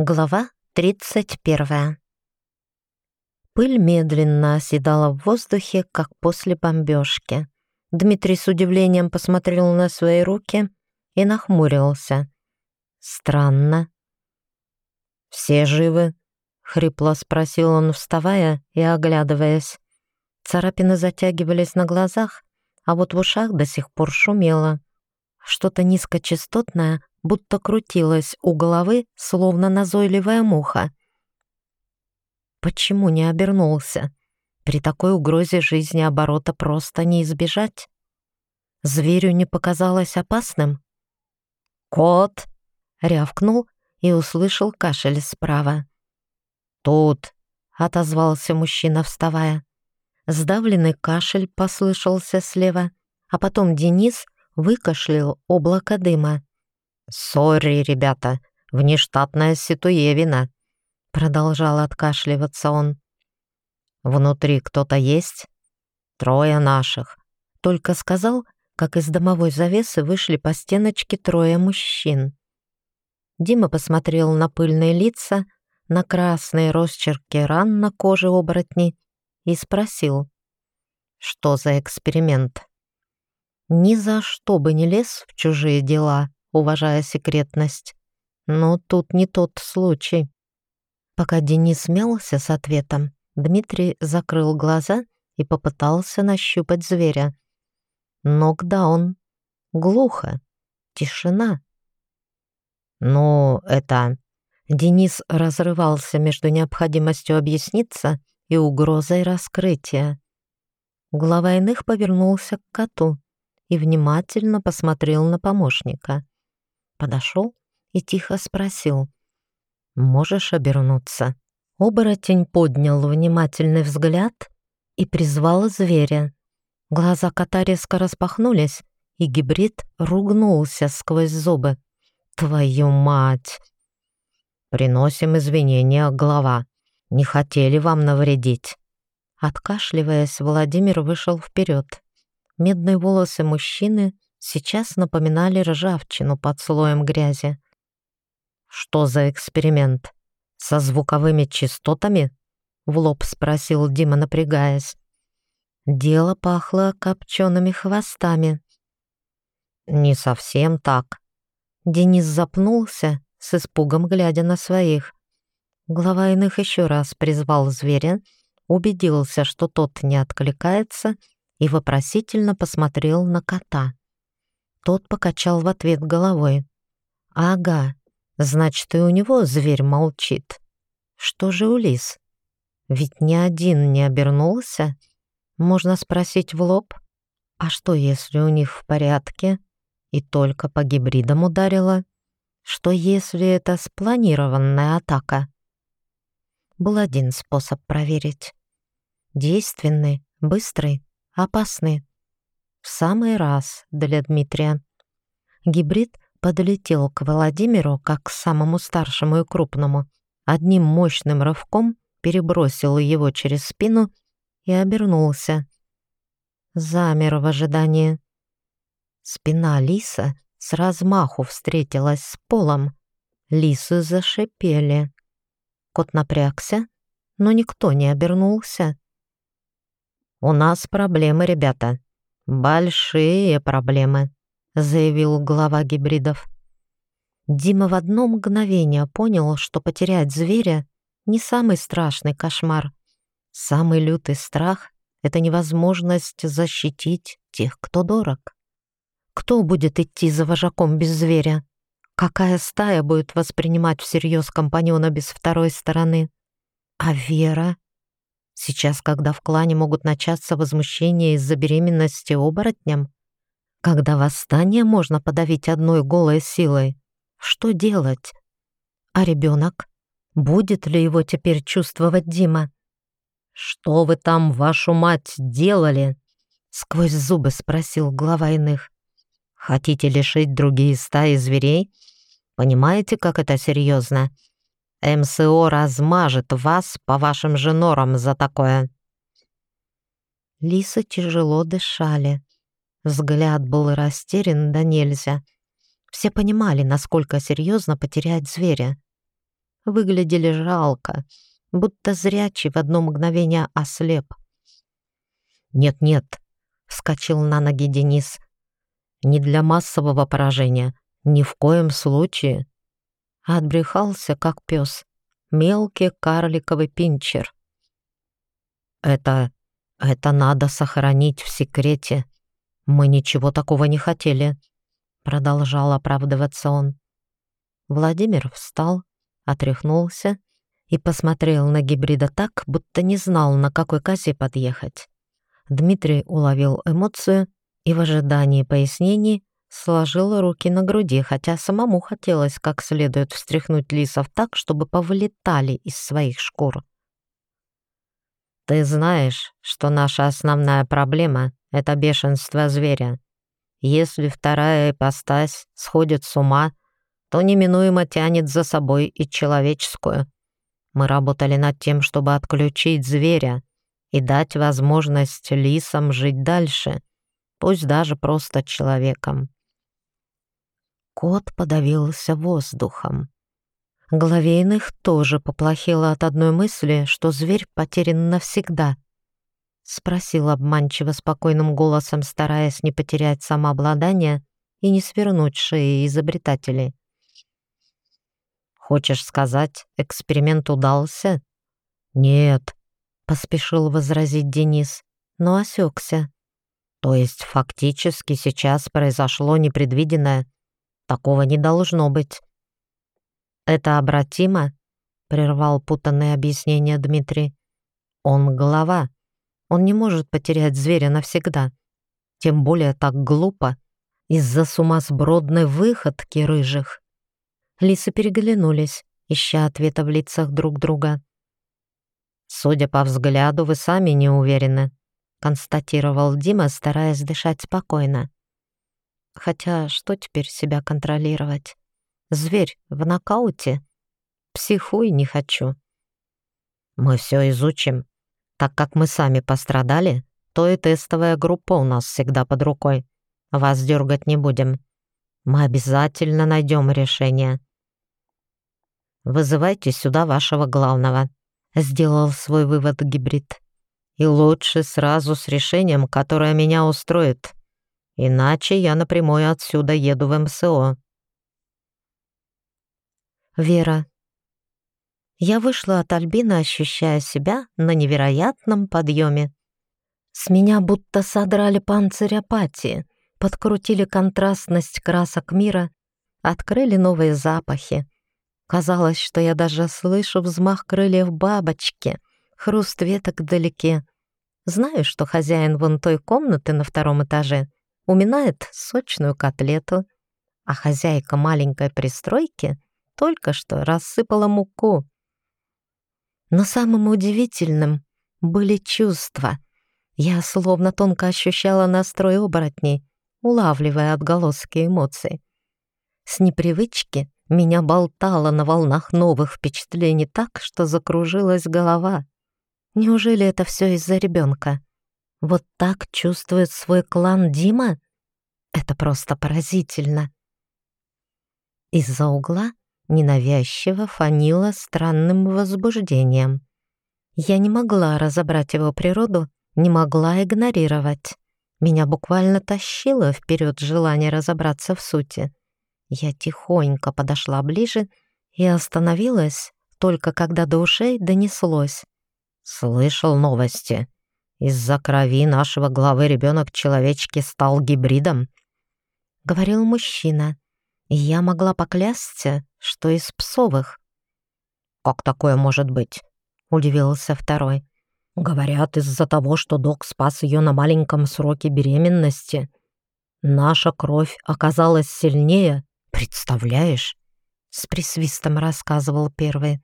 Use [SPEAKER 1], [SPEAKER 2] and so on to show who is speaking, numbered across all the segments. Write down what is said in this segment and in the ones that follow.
[SPEAKER 1] Глава 31. Пыль медленно оседала в воздухе, как после бомбежки. Дмитрий с удивлением посмотрел на свои руки и нахмурился. «Странно». «Все живы?» — хрипло спросил он, вставая и оглядываясь. Царапины затягивались на глазах, а вот в ушах до сих пор шумело. Что-то низкочастотное будто крутилась у головы, словно назойливая муха. Почему не обернулся? При такой угрозе жизни оборота просто не избежать. Зверю не показалось опасным? «Кот!» — рявкнул и услышал кашель справа. «Тут!» — отозвался мужчина, вставая. Сдавленный кашель послышался слева, а потом Денис выкашлял облако дыма. «Сори, ребята, внештатная ситуевина», — продолжал откашливаться он. «Внутри кто-то есть?» «Трое наших», — только сказал, как из домовой завесы вышли по стеночке трое мужчин. Дима посмотрел на пыльные лица, на красные росчерки ран на коже оборотней и спросил, что за эксперимент. Ни за что бы не лез в чужие дела, уважая секретность. Но тут не тот случай. Пока Денис мялся с ответом, Дмитрий закрыл глаза и попытался нащупать зверя. Нокдаун. Глухо. Тишина. «Ну, это...» Денис разрывался между необходимостью объясниться и угрозой раскрытия. Глава иных повернулся к коту и внимательно посмотрел на помощника подошел и тихо спросил. «Можешь обернуться?» Оборотень поднял внимательный взгляд и призвал зверя. Глаза кота резко распахнулись, и гибрид ругнулся сквозь зубы. «Твою мать!» «Приносим извинения, глава. Не хотели вам навредить». Откашливаясь, Владимир вышел вперед. Медные волосы мужчины сейчас напоминали ржавчину под слоем грязи. «Что за эксперимент? Со звуковыми частотами?» — в лоб спросил Дима, напрягаясь. Дело пахло копчеными хвостами. «Не совсем так». Денис запнулся, с испугом глядя на своих. Глава иных еще раз призвал зверя, убедился, что тот не откликается, и вопросительно посмотрел на кота. Тот покачал в ответ головой. «Ага, значит, и у него зверь молчит. Что же у лис? Ведь ни один не обернулся. Можно спросить в лоб. А что, если у них в порядке и только по гибридам ударило? Что, если это спланированная атака?» Был один способ проверить. Действенный, быстрый, опасный. В самый раз для Дмитрия. Гибрид подлетел к Владимиру как к самому старшему и крупному. Одним мощным рывком перебросил его через спину и обернулся. Замер в ожидании. Спина лиса с размаху встретилась с полом. Лисы зашипели. Кот напрягся, но никто не обернулся. «У нас проблемы, ребята», «Большие проблемы», — заявил глава гибридов. Дима в одно мгновение понял, что потерять зверя — не самый страшный кошмар. Самый лютый страх — это невозможность защитить тех, кто дорог. Кто будет идти за вожаком без зверя? Какая стая будет воспринимать всерьез компаньона без второй стороны? А Вера? Сейчас, когда в клане могут начаться возмущения из-за беременности оборотням, когда восстание можно подавить одной голой силой, что делать? А ребенок? Будет ли его теперь чувствовать Дима? «Что вы там, вашу мать, делали?» Сквозь зубы спросил глава иных. «Хотите лишить другие стаи зверей? Понимаете, как это серьезно?» МСО размажет вас по вашим же норам за такое». Лисы тяжело дышали. Взгляд был растерян да нельзя. Все понимали, насколько серьезно потерять зверя. выглядели жалко, будто зрячий в одно мгновение ослеп.
[SPEAKER 2] «Нет-нет», — вскочил на ноги Денис, — «не для массового поражения, ни в коем случае».
[SPEAKER 1] Отбрехался, как пес, мелкий карликовый пинчер.
[SPEAKER 2] «Это... это надо сохранить в секрете. Мы ничего такого не хотели», — продолжал оправдываться он.
[SPEAKER 1] Владимир встал, отряхнулся и посмотрел на гибрида так, будто не знал, на какой козе подъехать. Дмитрий уловил эмоцию и в ожидании пояснений сложил руки на груди, хотя самому хотелось как следует встряхнуть лисов так, чтобы повылетали из своих шкур.
[SPEAKER 2] «Ты знаешь, что наша основная проблема — это бешенство зверя. Если вторая ипостась сходит с ума, то неминуемо тянет за собой и человеческую. Мы работали над тем, чтобы отключить зверя и дать возможность лисам жить дальше, пусть даже просто человеком.
[SPEAKER 1] Кот подавился воздухом. Главейных тоже поплохело от одной мысли, что зверь потерян навсегда. Спросил обманчиво спокойным голосом, стараясь не потерять самообладание и не свернуть шеи изобретателей.
[SPEAKER 2] Хочешь сказать, эксперимент удался?
[SPEAKER 1] Нет, поспешил возразить Денис, но осекся.
[SPEAKER 2] То есть фактически сейчас произошло непредвиденное. Такого не должно быть.
[SPEAKER 1] Это обратимо? прервал путанное объяснение Дмитрий. Он голова. Он не может потерять зверя навсегда. Тем более так глупо из-за сумасбродной выходки рыжих. Лисы переглянулись, ища ответа в лицах друг друга.
[SPEAKER 2] «Судя по взгляду, вы сами не уверены», — констатировал Дима, стараясь дышать спокойно.
[SPEAKER 1] «Хотя что теперь себя контролировать? Зверь в нокауте? Психуй не хочу».
[SPEAKER 2] «Мы все изучим. Так как мы сами пострадали, то и тестовая группа у нас всегда под рукой. Вас дергать не будем. Мы обязательно найдем решение. Вызывайте сюда вашего главного», — сделал свой вывод гибрид. «И лучше сразу с решением, которое меня устроит. Иначе я напрямую отсюда еду в МСО».
[SPEAKER 1] Вера. Я вышла от Альбины, ощущая себя на невероятном подъеме. С меня будто содрали панцирь апатии, подкрутили контрастность красок мира, открыли новые запахи, Казалось, что я даже слышу взмах крыльев бабочки, хруст веток вдалеке. Знаю, что хозяин вон той комнаты на втором этаже уминает сочную котлету, а хозяйка маленькой пристройки только что рассыпала муку. Но самым удивительным были чувства. Я словно тонко ощущала настрой оборотней, улавливая отголоски эмоций. С непривычки меня болтало на волнах новых впечатлений так, что закружилась голова. Неужели это все из-за ребенка? Вот так чувствует свой клан Дима? Это просто поразительно. Из-за угла ненавязчиво фанило странным возбуждением. Я не могла разобрать его природу, не могла игнорировать. Меня буквально тащило вперед желание разобраться в сути. Я тихонько подошла ближе и остановилась, только когда до ушей донеслось.
[SPEAKER 2] «Слышал новости. Из-за крови нашего главы ребенок человечки стал гибридом», —
[SPEAKER 1] говорил мужчина, и я могла поклясться, что из псовых.
[SPEAKER 2] «Как такое может быть?» — удивился второй. «Говорят, из-за того, что док спас ее на маленьком сроке беременности. Наша кровь оказалась сильнее, «Представляешь?» — с присвистом рассказывал первый.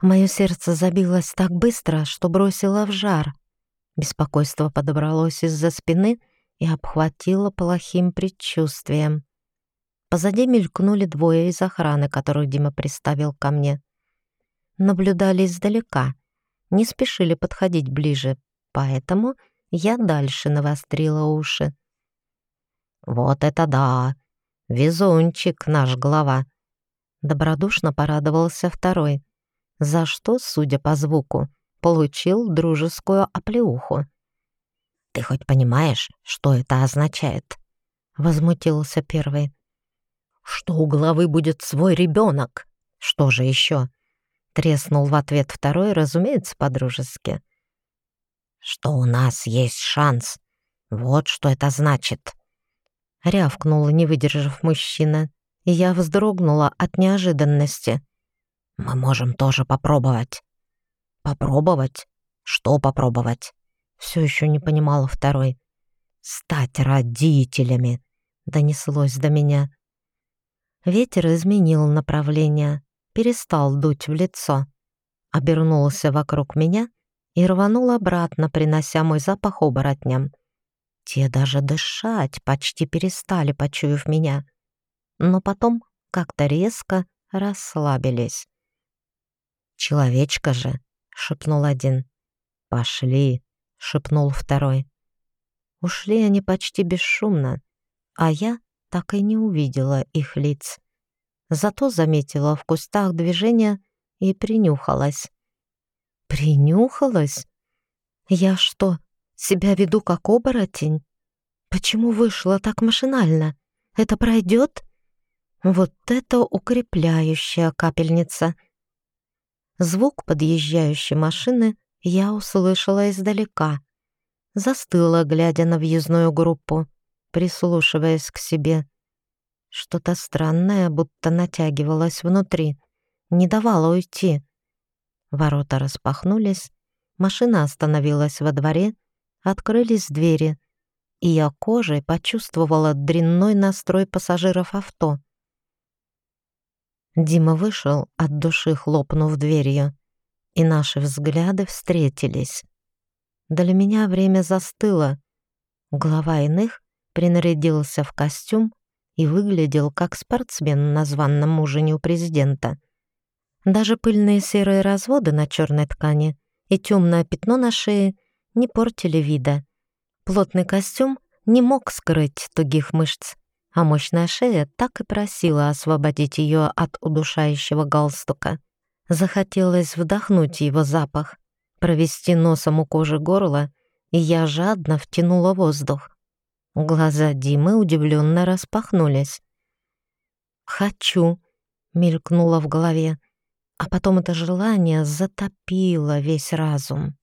[SPEAKER 1] Мое сердце забилось так быстро, что бросило в жар. Беспокойство подобралось из-за спины и обхватило плохим предчувствием. Позади мелькнули двое из охраны, которых Дима приставил ко мне. Наблюдали издалека, не спешили подходить ближе, поэтому я дальше навострила уши.
[SPEAKER 2] «Вот это да!» Везунчик наш глава.
[SPEAKER 1] Добродушно порадовался второй, за что, судя по звуку, получил дружескую оплеуху. «Ты хоть понимаешь, что это означает?» Возмутился первый. «Что у главы будет свой ребенок? Что же еще?» Треснул в ответ второй, разумеется, по-дружески. «Что у нас есть шанс. Вот что это значит!» Рявкнула, не выдержав мужчина, и я вздрогнула от неожиданности. «Мы можем тоже попробовать». «Попробовать? Что попробовать?» Все еще не понимала второй. «Стать родителями!» — донеслось до меня. Ветер изменил направление, перестал дуть в лицо, обернулся вокруг меня и рванул обратно, принося мой запах оборотням. Те даже дышать почти перестали, почуяв меня, но потом как-то резко расслабились. «Человечка же!» — шепнул один. «Пошли!» — шепнул второй. Ушли они почти бесшумно, а я так и не увидела их лиц. Зато заметила в кустах движение и принюхалась. Принюхалась? Я что, себя веду как оборотень? Почему вышло так машинально? Это пройдет? Вот это укрепляющая капельница. Звук подъезжающей машины я услышала издалека. Застыла, глядя на въездную группу, прислушиваясь к себе. Что-то странное будто натягивалось внутри, не давало уйти. Ворота распахнулись, машина остановилась во дворе, открылись двери, и я кожей почувствовала дрянной настрой пассажиров авто. Дима вышел, от души хлопнув дверью, и наши взгляды встретились. Для меня время застыло. Глава иных принарядился в костюм и выглядел как спортсмен на званном ужине у президента. Даже пыльные серые разводы на черной ткани и темное пятно на шее не портили вида. Плотный костюм не мог скрыть тугих мышц, а мощная шея так и просила освободить ее от удушающего галстука. Захотелось вдохнуть его запах, провести носом у кожи горла, и я жадно втянула воздух. Глаза Димы удивленно распахнулись. «Хочу», — мелькнуло в голове, а потом это желание затопило весь разум.